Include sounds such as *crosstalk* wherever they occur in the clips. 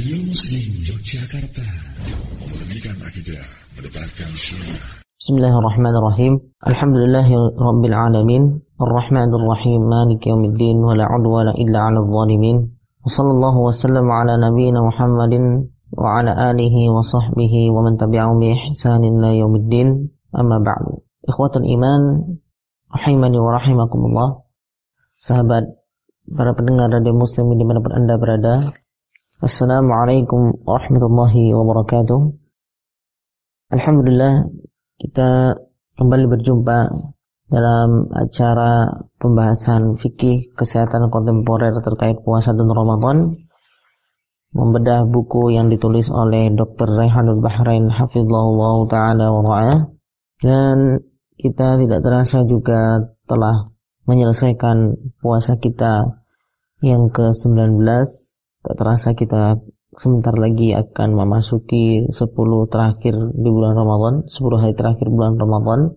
Radio Muslim Yogyakarta. Memurnikan akidah Mendebarkan sunnah. Bismillahirrahmanirrahim. Alhamdulillahi Alamin Ar-Rahmanir Rahim Malik Yawmiddin. Wa la udwana illa ala zalimin. Wa sallallahu wa sallam ala nabiyina Muhammadin Wa ala alihi wa sahbihi Wa man tabi'ahum bi ihsanin la yawmiddin. Amma ba'du. Ikhwatul iman Rahimani wa rahimakumullah. Sahabat Para pendengar radio muslim di mana pun anda berada Assalamualaikum warahmatullahi wabarakatuh. Alhamdulillah kita kembali berjumpa dalam acara pembahasan fikih kesehatan kontemporer terkait puasa dan Ramadan. Membedah buku yang ditulis oleh Dr. Rehanul Bahrain hafizahullah taala wa dan kita tidak terasa juga telah menyelesaikan puasa kita yang ke-19 Tak terasa kita sebentar lagi akan memasuki 10 terakhir di bulan Ramadan, 10 hari terakhir bulan Ramadan,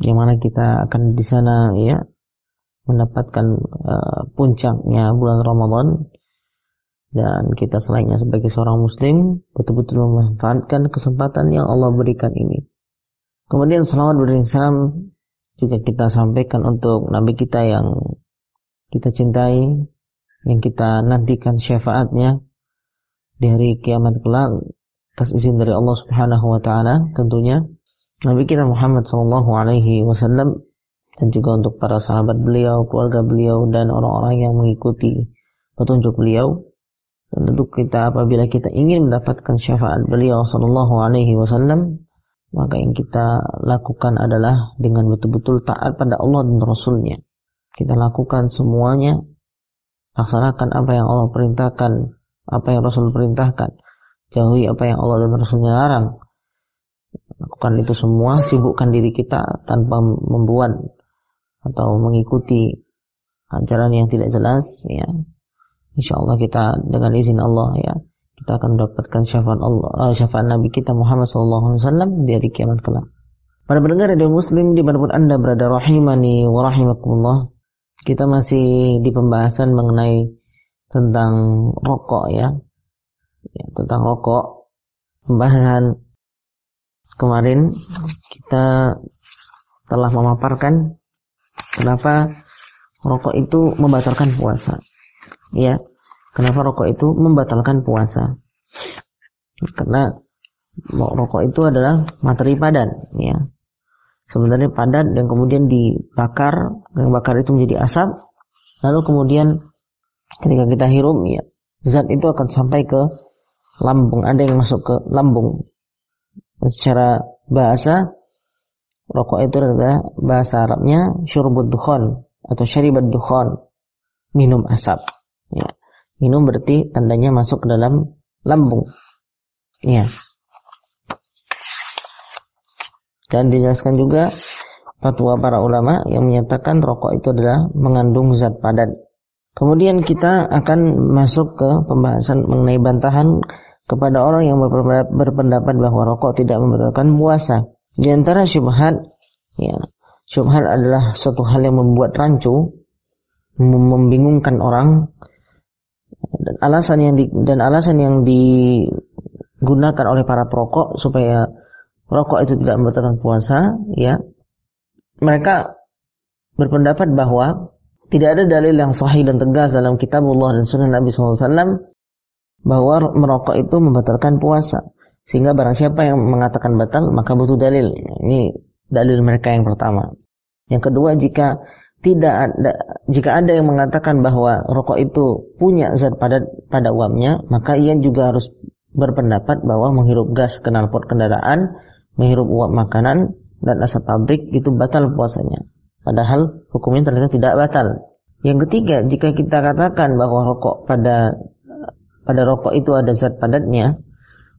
yang mana kita akan di sana ya mendapatkan uh, puncaknya bulan Ramadan dan kita selainnya sebagai seorang muslim betul-betul memanfaatkan kesempatan yang Allah berikan ini. Kemudian salawat salam juga kita sampaikan untuk Nabi kita yang kita cintai, yang kita nantikan syafaatnya di hari kiamat kelak atas izin dari Allah Subhanahu wa taala tentunya Nabi kita Muhammad sallallahu alaihi wasallam dan juga untuk para sahabat beliau, keluarga beliau dan orang-orang yang mengikuti petunjuk beliau. Dan tentu kita apabila kita ingin mendapatkan syafaat beliau sallallahu alaihi wasallam, maka yang kita lakukan adalah dengan betul-betul taat pada Allah dan Rasulnya. Kita lakukan semuanya Laksanakan apa yang Allah perintahkan, apa yang Rasul perintahkan. Jauhi apa yang Allah dan Rasulnya larang. Lakukan itu semua, sibukkan diri kita tanpa membuat atau mengikuti ajaran yang tidak jelas ya. Insya Allah kita dengan izin Allah ya kita akan mendapatkan syafaat Allah uh, syafaat Nabi kita Muhammad SAW di hari kiamat kelak. Para pendengar radio Muslim di mana pun anda berada rahimani wa rahimakumullah kita masih di pembahasan mengenai tentang rokok ya, ya tentang rokok. Pembahasan kemarin kita telah memaparkan kenapa rokok itu membatalkan puasa. Ya kenapa rokok itu membatalkan puasa? Karena rokok itu adalah materi padan ya sebenarnya padat dan kemudian dibakar, yang bakar itu menjadi asap, lalu kemudian ketika kita hirup ya zat itu akan sampai ke lambung, ada yang masuk ke lambung. Secara bahasa rokok itu adalah bahasa Arabnya syurbud dukhon atau syaribat dukhon, minum asap. Ya. Minum berarti tandanya masuk ke dalam lambung. Ya. Dan dijelaskan juga fatwa para ulama yang menyatakan rokok itu adalah mengandung zat padat. Kemudian kita akan masuk ke pembahasan mengenai bantahan kepada orang yang berpendapat bahwa rokok tidak membatalkan puasa. Di antara syubhat, ya, syubhat adalah suatu hal yang membuat rancu, membingungkan orang, dan alasan yang di, dan alasan yang digunakan oleh para perokok supaya rokok itu tidak membatalkan puasa, ya. Mereka berpendapat bahwa tidak ada dalil yang sahih dan tegas dalam kitab Allah dan sunnah Nabi SAW bahwa merokok itu membatalkan puasa. Sehingga barang siapa yang mengatakan batal, maka butuh dalil. Ini dalil mereka yang pertama. Yang kedua, jika tidak ada jika ada yang mengatakan bahwa rokok itu punya zat pada pada uapnya, maka ia juga harus berpendapat bahwa menghirup gas knalpot kendaraan menghirup uap makanan dan asap pabrik itu batal puasanya. Padahal hukumnya ternyata tidak batal. Yang ketiga, jika kita katakan bahwa rokok pada pada rokok itu ada zat padatnya,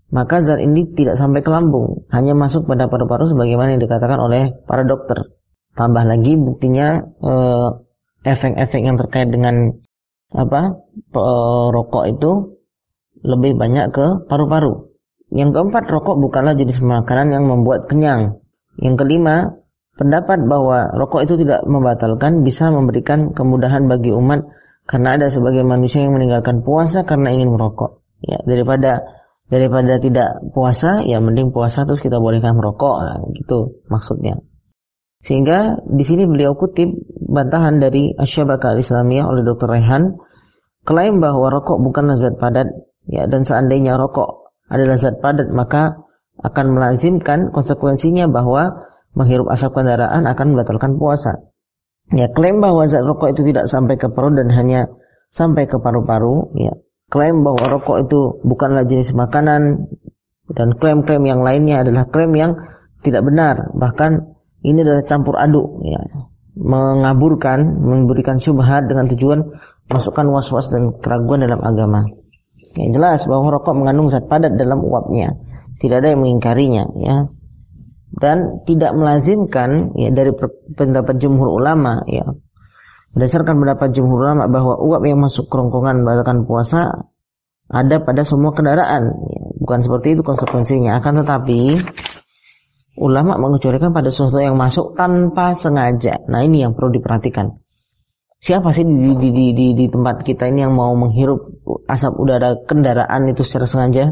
maka zat ini tidak sampai ke lambung, hanya masuk pada paru-paru sebagaimana yang dikatakan oleh para dokter. Tambah lagi buktinya eh, efek-efek yang terkait dengan apa eh, rokok itu lebih banyak ke paru-paru. Yang keempat, rokok bukanlah jenis makanan yang membuat kenyang. Yang kelima, pendapat bahwa rokok itu tidak membatalkan bisa memberikan kemudahan bagi umat karena ada sebagai manusia yang meninggalkan puasa karena ingin merokok. ya daripada daripada tidak puasa ya mending puasa terus kita bolehkan merokok nah, gitu maksudnya sehingga di sini beliau kutip bantahan dari Asyabaka Al-Islamiyah oleh Dr. Rehan klaim bahwa rokok bukan zat padat ya dan seandainya rokok adalah zat padat maka akan melazimkan konsekuensinya bahwa menghirup asap kendaraan akan membatalkan puasa. Ya, klaim bahwa zat rokok itu tidak sampai ke perut dan hanya sampai ke paru-paru, ya. Klaim bahwa rokok itu bukanlah jenis makanan dan klaim-klaim yang lainnya adalah klaim yang tidak benar. Bahkan ini adalah campur aduk, ya. Mengaburkan, memberikan syubhat dengan tujuan masukkan was-was dan keraguan dalam agama. Ya, jelas bahwa rokok mengandung zat padat dalam uapnya. Tidak ada yang mengingkarinya, ya. Dan tidak melazimkan ya dari pendapat jumhur ulama ya. Berdasarkan pendapat jumhur ulama bahwa uap yang masuk kerongkongan membatalkan puasa ada pada semua kendaraan ya, bukan seperti itu konsekuensinya. Akan tetapi ulama mengecualikan pada sesuatu yang masuk tanpa sengaja. Nah ini yang perlu diperhatikan siapa sih di, di, di, di, di tempat kita ini yang mau menghirup asap udara kendaraan itu secara sengaja?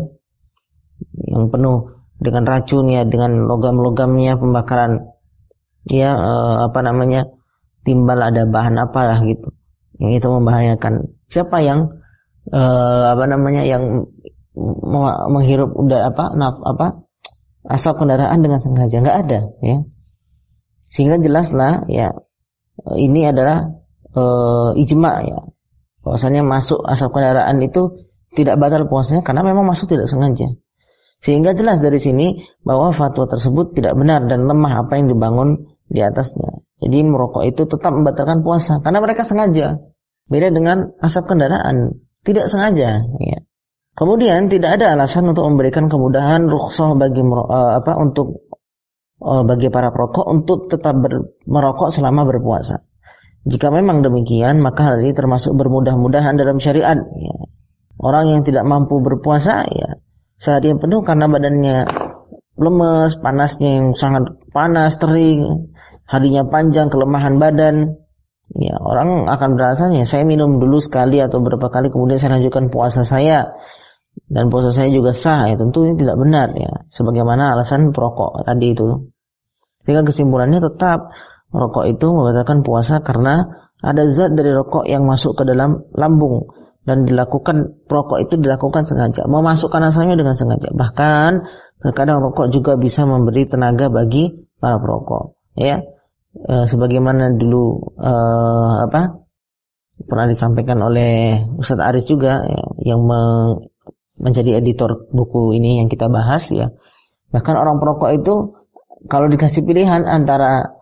Yang penuh dengan racunnya, dengan logam-logamnya pembakaran ya eh, apa namanya timbal ada bahan apalah gitu. Yang itu membahayakan. Siapa yang eh, apa namanya yang menghirup udah apa naf, apa asap kendaraan dengan sengaja? Nggak ada ya. Sehingga jelaslah ya ini adalah eh, ijma ya bahwasanya masuk asap kendaraan itu tidak batal puasanya karena memang masuk tidak sengaja sehingga jelas dari sini bahwa fatwa tersebut tidak benar dan lemah apa yang dibangun di atasnya. Jadi merokok itu tetap membatalkan puasa karena mereka sengaja. Beda dengan asap kendaraan, tidak sengaja. Ya. Kemudian tidak ada alasan untuk memberikan kemudahan rukhsah bagi uh, apa untuk uh, bagi para perokok untuk tetap merokok selama berpuasa. Jika memang demikian, maka hal ini termasuk bermudah-mudahan dalam syariat. Ya. Orang yang tidak mampu berpuasa, ya seharian penuh karena badannya lemes, panasnya yang sangat panas, tering, harinya panjang, kelemahan badan. Ya, orang akan berasanya saya minum dulu sekali atau berapa kali kemudian saya lanjutkan puasa saya dan puasa saya juga sah ya tentu ini tidak benar ya sebagaimana alasan perokok tadi itu sehingga kesimpulannya tetap rokok itu membatalkan puasa karena ada zat dari rokok yang masuk ke dalam lambung. Dan dilakukan rokok itu dilakukan sengaja. Memasukkan asalnya dengan sengaja. Bahkan terkadang rokok juga bisa memberi tenaga bagi para perokok. Ya. E, sebagaimana dulu e, apa pernah disampaikan oleh Ustadz Aris juga ya, yang me, menjadi editor buku ini yang kita bahas ya. Bahkan orang perokok itu kalau dikasih pilihan antara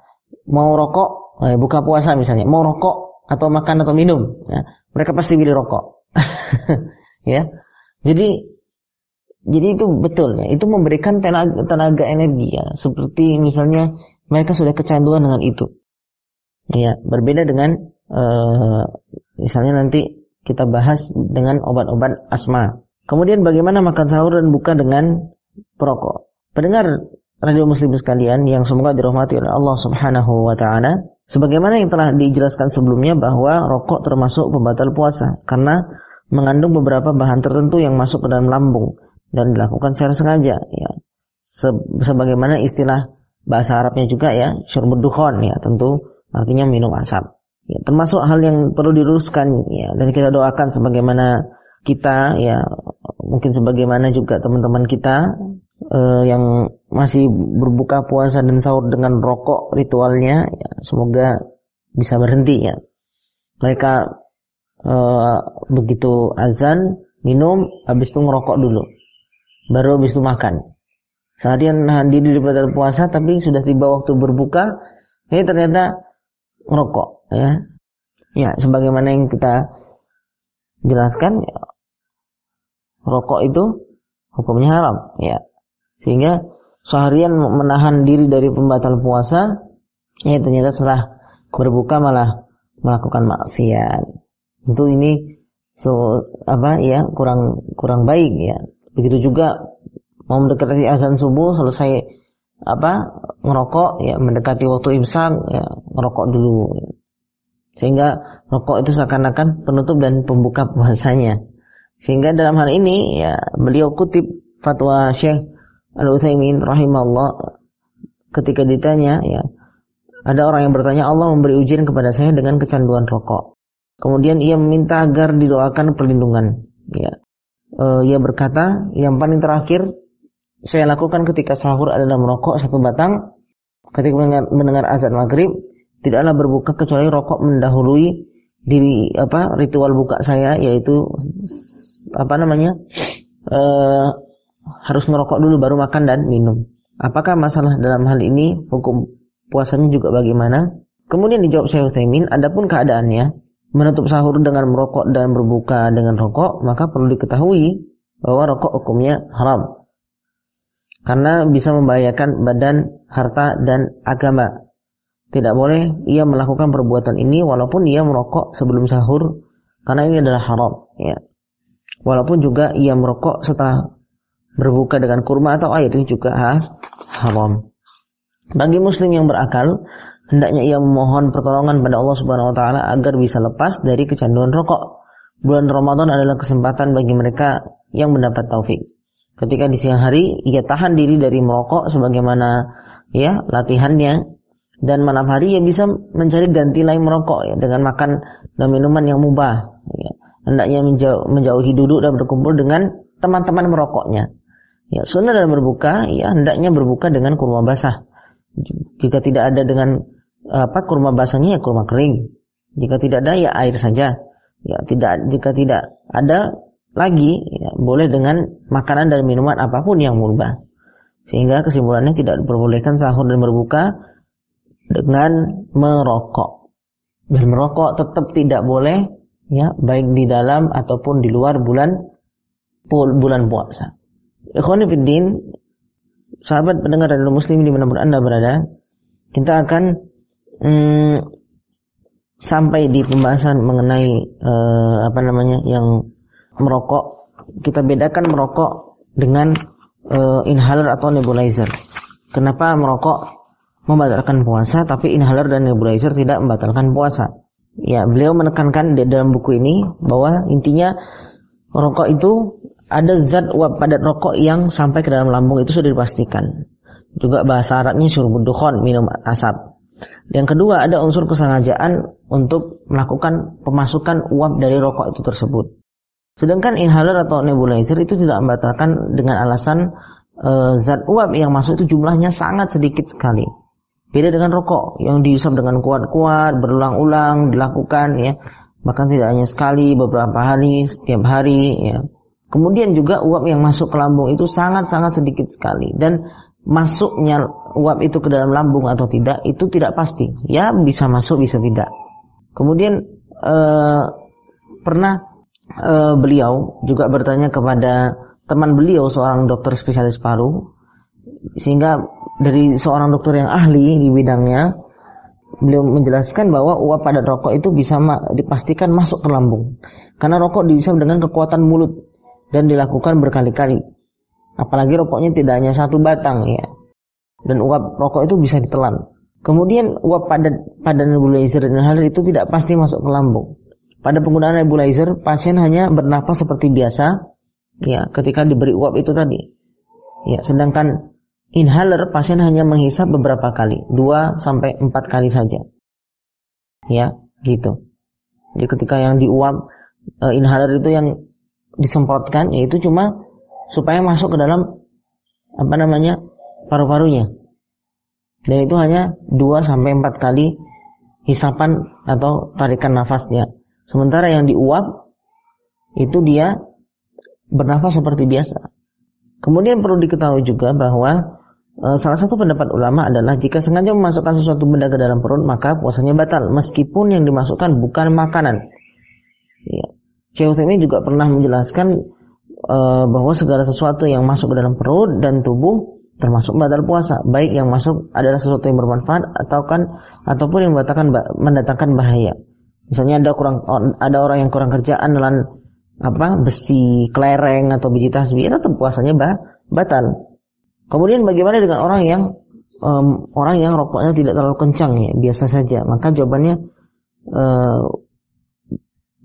mau rokok eh, buka puasa misalnya mau rokok atau makan atau minum ya, mereka pasti pilih rokok. *laughs* ya. Jadi jadi itu betul ya, itu memberikan tenaga, tenaga energi ya, seperti misalnya mereka sudah kecanduan dengan itu. Ya, berbeda dengan uh, misalnya nanti kita bahas dengan obat-obat asma. Kemudian bagaimana makan sahur dan buka dengan perokok. Pendengar radio muslim sekalian yang semoga dirahmati oleh Allah Subhanahu wa taala, Sebagaimana yang telah dijelaskan sebelumnya bahwa rokok termasuk pembatal puasa karena mengandung beberapa bahan tertentu yang masuk ke dalam lambung dan dilakukan secara sengaja ya. sebagaimana istilah bahasa Arabnya juga ya, syurbud ya, tentu artinya minum asap. Ya, termasuk hal yang perlu diluruskan ya dan kita doakan sebagaimana kita ya mungkin sebagaimana juga teman-teman kita uh, yang masih berbuka puasa dan sahur dengan rokok ritualnya, ya, semoga bisa berhenti ya. Mereka uh, begitu azan minum, habis itu ngerokok dulu, baru habis itu makan. Seharian nahan diri daripada puasa, tapi sudah tiba waktu berbuka, ini ternyata ngerokok ya. Ya, sebagaimana yang kita jelaskan, ya, rokok itu hukumnya haram ya sehingga seharian menahan diri dari pembatal puasa, ya ternyata setelah berbuka malah melakukan maksiat. Tentu ini so apa ya kurang kurang baik ya. Begitu juga mau mendekati azan subuh selesai apa ngerokok ya mendekati waktu imsak ya ngerokok dulu sehingga rokok itu seakan-akan penutup dan pembuka puasanya Sehingga dalam hal ini ya beliau kutip fatwa Syekh Al-Utsaimin rahimahullah ketika ditanya ya ada orang yang bertanya Allah memberi ujian kepada saya dengan kecanduan rokok. Kemudian ia meminta agar didoakan perlindungan. Ya, e, ia berkata, yang paling terakhir saya lakukan ketika sahur adalah merokok satu batang. Ketika mendengar, mendengar azan maghrib, tidaklah berbuka kecuali rokok mendahului diri apa ritual buka saya yaitu apa namanya e, harus merokok dulu baru makan dan minum. Apakah masalah dalam hal ini hukum puasanya juga bagaimana? Kemudian dijawab Syekh Utsaimin, adapun keadaannya menutup sahur dengan merokok dan berbuka dengan rokok, maka perlu diketahui bahwa rokok hukumnya haram. Karena bisa membahayakan badan, harta dan agama. Tidak boleh ia melakukan perbuatan ini walaupun ia merokok sebelum sahur karena ini adalah haram, ya. Walaupun juga ia merokok setelah berbuka dengan kurma atau air ini juga haram. Bagi muslim yang berakal, hendaknya ia memohon pertolongan pada Allah Subhanahu wa taala agar bisa lepas dari kecanduan rokok. Bulan Ramadan adalah kesempatan bagi mereka yang mendapat taufik. Ketika di siang hari ia tahan diri dari merokok sebagaimana ya latihannya dan malam hari ia bisa mencari ganti lain merokok ya, dengan makan dan minuman yang mubah. Ya. Hendaknya menjauh, menjauhi duduk dan berkumpul dengan teman-teman merokoknya. Ya, sunnah dalam berbuka, ya hendaknya berbuka dengan kurma basah. Jika tidak ada dengan apa kurma basahnya ya kurma kering. Jika tidak ada ya air saja. Ya tidak jika tidak ada lagi ya, boleh dengan makanan dan minuman apa pun yang mubah. Sehingga kesimpulannya tidak diperbolehkan sahur dan berbuka dengan merokok. Dan merokok tetap tidak boleh ya baik di dalam ataupun di luar bulan bulan puasa. Ikhwanifiddin, sahabat pendengar dan muslim di mana Anda berada, kita akan hmm, sampai di pembahasan mengenai uh, apa namanya yang merokok. Kita bedakan merokok dengan uh, inhaler atau nebulizer. Kenapa merokok membatalkan puasa tapi inhaler dan nebulizer tidak membatalkan puasa? Ya, beliau menekankan di dalam buku ini bahwa intinya rokok itu ada zat uap padat rokok yang sampai ke dalam lambung itu sudah dipastikan. Juga bahasa Arabnya syurbud dukhon, minum asap. Yang kedua ada unsur kesengajaan untuk melakukan pemasukan uap dari rokok itu tersebut. Sedangkan inhaler atau nebulizer itu tidak membatalkan dengan alasan e, zat uap yang masuk itu jumlahnya sangat sedikit sekali. Beda dengan rokok yang diusap dengan kuat-kuat, berulang-ulang dilakukan ya. Bahkan tidak hanya sekali, beberapa hari, setiap hari ya Kemudian juga uap yang masuk ke lambung itu sangat-sangat sedikit sekali dan masuknya uap itu ke dalam lambung atau tidak itu tidak pasti. Ya bisa masuk bisa tidak. Kemudian eh, pernah eh, beliau juga bertanya kepada teman beliau seorang dokter spesialis paru sehingga dari seorang dokter yang ahli di bidangnya beliau menjelaskan bahwa uap pada rokok itu bisa ma dipastikan masuk ke lambung karena rokok diisap dengan kekuatan mulut dan dilakukan berkali-kali. Apalagi rokoknya tidak hanya satu batang ya. Dan uap rokok itu bisa ditelan. Kemudian uap pada pada nebulizer dan hal itu tidak pasti masuk ke lambung. Pada penggunaan nebulizer, pasien hanya bernapas seperti biasa ya ketika diberi uap itu tadi. Ya, sedangkan inhaler pasien hanya menghisap beberapa kali, 2 sampai 4 kali saja. Ya, gitu. Jadi ketika yang diuap uh, inhaler itu yang disemprotkan yaitu cuma supaya masuk ke dalam apa namanya paru-parunya. Dan itu hanya 2 sampai 4 kali hisapan atau tarikan nafasnya. Sementara yang diuap itu dia bernafas seperti biasa. Kemudian perlu diketahui juga bahwa e, salah satu pendapat ulama adalah jika sengaja memasukkan sesuatu benda ke dalam perut maka puasanya batal meskipun yang dimasukkan bukan makanan. Ya. Syekh Utsaimin juga pernah menjelaskan uh, bahwa segala sesuatu yang masuk ke dalam perut dan tubuh termasuk batal puasa, baik yang masuk adalah sesuatu yang bermanfaat atau kan ataupun yang mendatangkan mendatangkan bahaya. Misalnya ada kurang ada orang yang kurang kerjaan dengan apa besi, kelereng atau biji tasbih, ya tetap puasanya batal. Kemudian bagaimana dengan orang yang um, orang yang rokoknya tidak terlalu kencang ya, biasa saja. Maka jawabannya uh,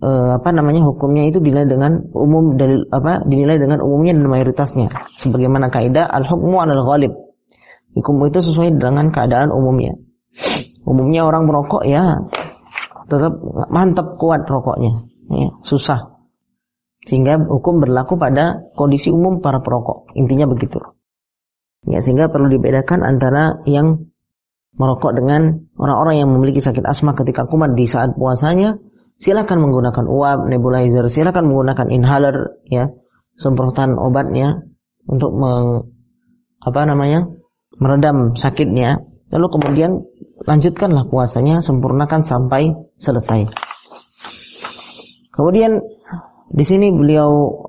eh, apa namanya hukumnya itu dinilai dengan umum dalil apa dinilai dengan umumnya dan mayoritasnya. Sebagaimana kaidah al hukmu al ghalib. Hukum itu sesuai dengan keadaan umumnya. Umumnya orang merokok ya tetap mantap kuat rokoknya. Ya, susah. Sehingga hukum berlaku pada kondisi umum para perokok. Intinya begitu ya sehingga perlu dibedakan antara yang merokok dengan orang-orang yang memiliki sakit asma ketika kumat di saat puasanya, silakan menggunakan uap, nebulizer, silakan menggunakan inhaler, ya, semprotan obatnya untuk meng, apa namanya, meredam sakitnya. Lalu kemudian lanjutkanlah puasanya, sempurnakan sampai selesai. Kemudian di sini beliau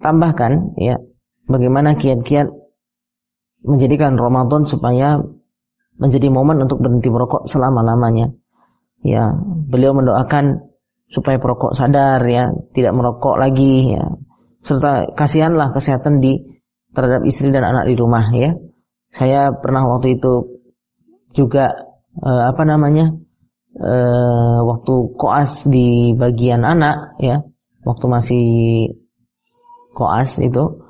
tambahkan, ya, bagaimana kiat-kiat menjadikan Ramadan supaya menjadi momen untuk berhenti merokok selama-lamanya. Ya, beliau mendoakan supaya perokok sadar ya, tidak merokok lagi ya. Serta kasihanlah kesehatan di terhadap istri dan anak di rumah ya. Saya pernah waktu itu juga eh, apa namanya? Eh, waktu koas di bagian anak ya, waktu masih koas itu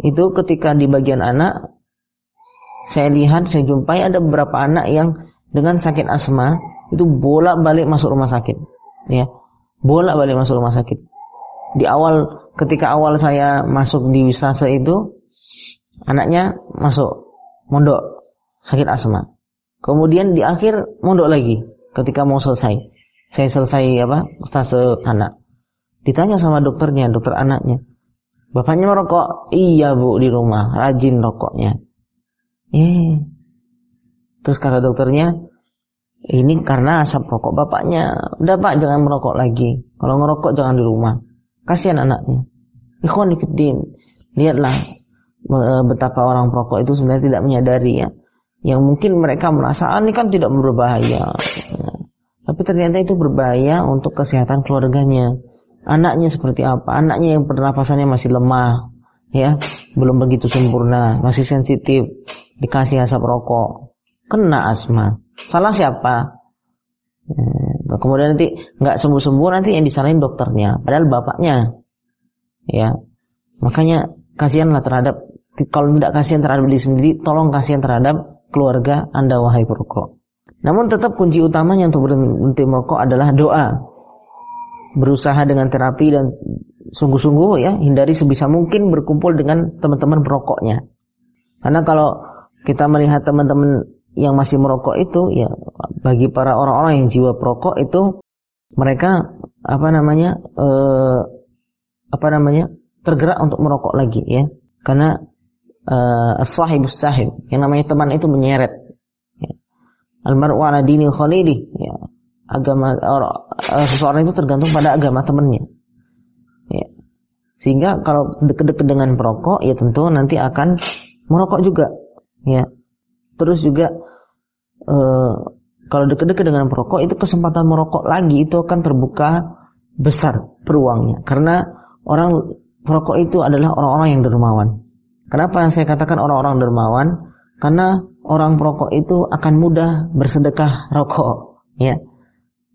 itu ketika di bagian anak saya lihat, saya jumpai ada beberapa anak yang dengan sakit asma itu bolak-balik masuk rumah sakit. Ya. Bolak-balik masuk rumah sakit. Di awal ketika awal saya masuk di wisata itu anaknya masuk mondok sakit asma. Kemudian di akhir mondok lagi ketika mau selesai. Saya selesai apa? Stase anak. Ditanya sama dokternya, dokter anaknya. Bapaknya merokok? Iya bu di rumah, rajin rokoknya. Eh. Terus kata dokternya, ini karena asap rokok bapaknya. Udah pak jangan merokok lagi. Kalau ngerokok jangan di rumah. Kasihan anaknya. Ikhwan fiddin. Lihatlah betapa orang perokok itu sebenarnya tidak menyadari ya. Yang mungkin mereka merasa ah, ini kan tidak berbahaya. Ya. Tapi ternyata itu berbahaya untuk kesehatan keluarganya. Anaknya seperti apa? Anaknya yang pernapasannya masih lemah, ya, belum begitu sempurna, masih sensitif dikasih asap rokok, kena asma. Salah siapa? Hmm, kemudian nanti nggak sembuh-sembuh nanti yang disalahin dokternya, padahal bapaknya. Ya, makanya kasihanlah terhadap kalau tidak kasihan terhadap diri sendiri, tolong kasihan terhadap keluarga anda wahai perokok. Namun tetap kunci utamanya untuk berhenti merokok adalah doa. Berusaha dengan terapi dan sungguh-sungguh ya hindari sebisa mungkin berkumpul dengan teman-teman perokoknya. Karena kalau kita melihat teman-teman yang masih merokok itu ya bagi para orang-orang yang jiwa perokok itu mereka apa namanya eh, apa namanya tergerak untuk merokok lagi ya. Karena eh, as-sahibus sahib yang namanya teman itu menyeret ya. almaru ala dini khalili ya. Agama orang, eh, seseorang itu tergantung pada agama temannya ya. Sehingga kalau dekat-dekat dengan perokok ya tentu nanti akan merokok juga ya. Terus juga e, kalau dekat-dekat dengan perokok itu kesempatan merokok lagi itu akan terbuka besar peluangnya. Karena orang perokok itu adalah orang-orang yang dermawan. Kenapa saya katakan orang-orang dermawan? Karena orang perokok itu akan mudah bersedekah rokok ya.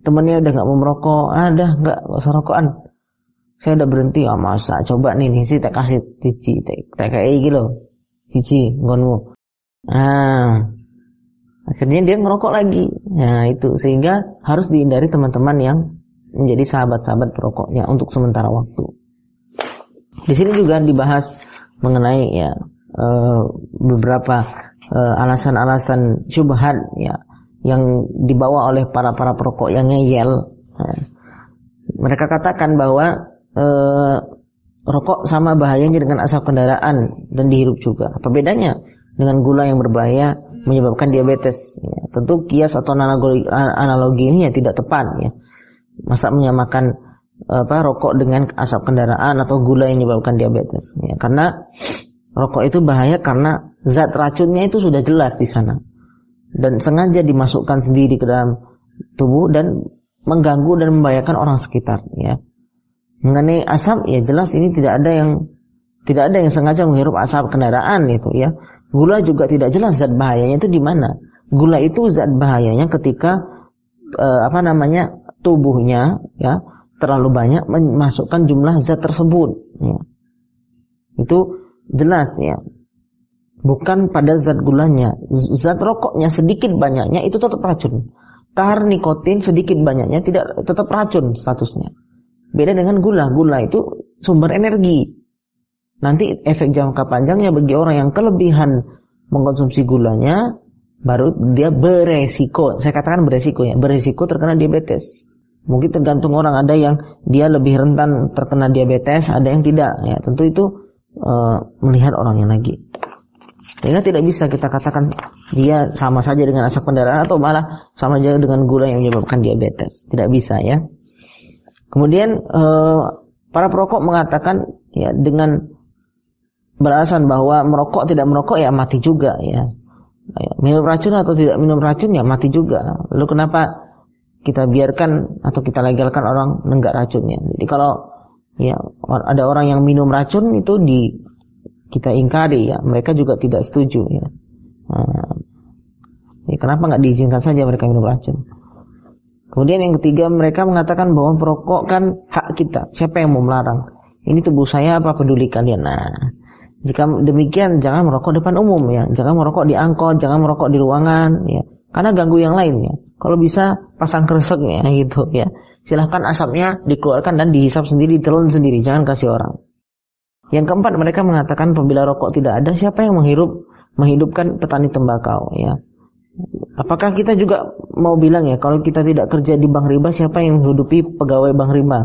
Temennya udah nggak mau merokok ah, nggak nggak usah rokokan. Saya udah berhenti oh masa coba nih nih sih tak kasih cici tak kayak gitu cici ngonmu Nah, akhirnya dia ngerokok lagi. Nah, itu sehingga harus dihindari teman-teman yang menjadi sahabat-sahabat perokoknya untuk sementara waktu. Di sini juga dibahas mengenai ya e, beberapa eh, alasan-alasan e, syubhat ya yang dibawa oleh para para perokok yang ngeyel. Nah, mereka katakan bahwa e, rokok sama bahayanya dengan asap kendaraan dan dihirup juga. Apa bedanya? Dengan gula yang berbahaya menyebabkan diabetes. Ya, tentu kias atau analogi, analogi ini ya tidak tepat ya. Masa menyamakan apa rokok dengan asap kendaraan atau gula yang menyebabkan diabetes. Ya, karena rokok itu bahaya karena zat racunnya itu sudah jelas di sana dan sengaja dimasukkan sendiri ke dalam tubuh dan mengganggu dan membahayakan orang sekitar. Ya. Mengenai asap ya jelas ini tidak ada yang tidak ada yang sengaja menghirup asap kendaraan itu ya Gula juga tidak jelas zat bahayanya itu di mana. Gula itu zat bahayanya ketika e, apa namanya tubuhnya ya terlalu banyak memasukkan jumlah zat tersebut. Ya. Itu jelas ya. Bukan pada zat gulanya, zat rokoknya sedikit banyaknya itu tetap racun. Tahar nikotin sedikit banyaknya tidak tetap racun statusnya. Beda dengan gula, gula itu sumber energi. Nanti efek jangka panjangnya bagi orang yang kelebihan mengkonsumsi gulanya baru dia beresiko. Saya katakan beresiko ya, beresiko terkena diabetes. Mungkin tergantung orang ada yang dia lebih rentan terkena diabetes, ada yang tidak. Ya, tentu itu e, melihat orangnya lagi. Sehingga tidak bisa kita katakan dia sama saja dengan asap kendaraan atau malah sama saja dengan gula yang menyebabkan diabetes. Tidak bisa ya. Kemudian e, para perokok mengatakan ya dengan beralasan bahwa merokok tidak merokok ya mati juga ya. minum racun atau tidak minum racun ya mati juga. Lalu kenapa kita biarkan atau kita legalkan orang nenggak racunnya. Jadi kalau ya ada orang yang minum racun itu di kita ingkari ya, mereka juga tidak setuju ya. Nah, ya kenapa nggak diizinkan saja mereka minum racun? Kemudian yang ketiga mereka mengatakan bahwa perokok kan hak kita. Siapa yang mau melarang? Ini tubuh saya apa peduli kalian? Nah, jika demikian jangan merokok depan umum ya, jangan merokok di angkot, jangan merokok di ruangan ya, karena ganggu yang lainnya. Kalau bisa pasang kreseknya *laughs* gitu ya. Silahkan asapnya dikeluarkan dan dihisap sendiri, ditelan sendiri, jangan kasih orang. Yang keempat mereka mengatakan apabila rokok tidak ada, siapa yang menghirup menghidupkan petani tembakau ya. Apakah kita juga mau bilang ya kalau kita tidak kerja di bank riba siapa yang menghidupi pegawai bank riba?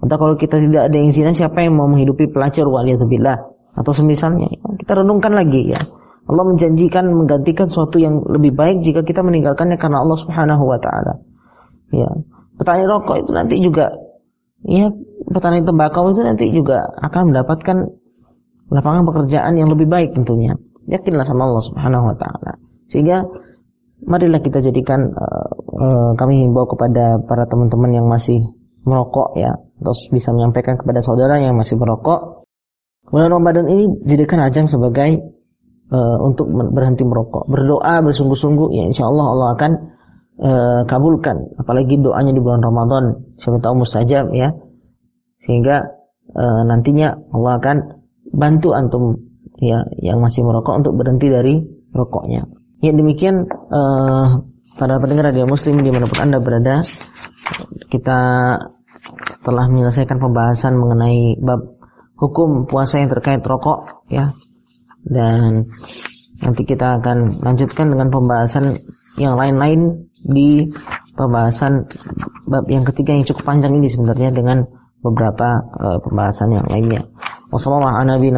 Atau kalau kita tidak ada zina siapa yang mau menghidupi pelacur waliyatubillah atau semisalnya? Kita renungkan lagi ya. Allah menjanjikan menggantikan sesuatu yang lebih baik jika kita meninggalkannya karena Allah Subhanahu wa taala. Ya. Petani rokok itu nanti juga ya petani tembakau itu nanti juga akan mendapatkan lapangan pekerjaan yang lebih baik tentunya. Yakinlah sama Allah Subhanahu wa taala. Sehingga marilah kita jadikan uh, uh, kami himbau kepada para teman-teman yang masih merokok ya, terus bisa menyampaikan kepada saudara yang masih merokok. Bulan Ramadan ini jadikan ajang sebagai uh, untuk berhenti merokok. Berdoa bersungguh-sungguh, ya insya Allah Allah akan uh, kabulkan. Apalagi doanya di bulan Ramadan, siapa tahu mustajab ya. Sehingga uh, nantinya Allah akan bantu antum ya yang masih merokok untuk berhenti dari rokoknya. Ya demikian uh, para pendengar radio Muslim di mana pun anda berada, kita telah menyelesaikan pembahasan mengenai bab hukum puasa yang terkait rokok ya. Dan nanti kita akan lanjutkan dengan pembahasan yang lain-lain di pembahasan bab yang ketiga yang cukup panjang ini sebenarnya dengan beberapa uh, pembahasan yang lainnya. Wassalamualaikum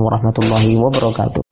warahmatullahi wabarakatuh.